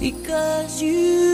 because you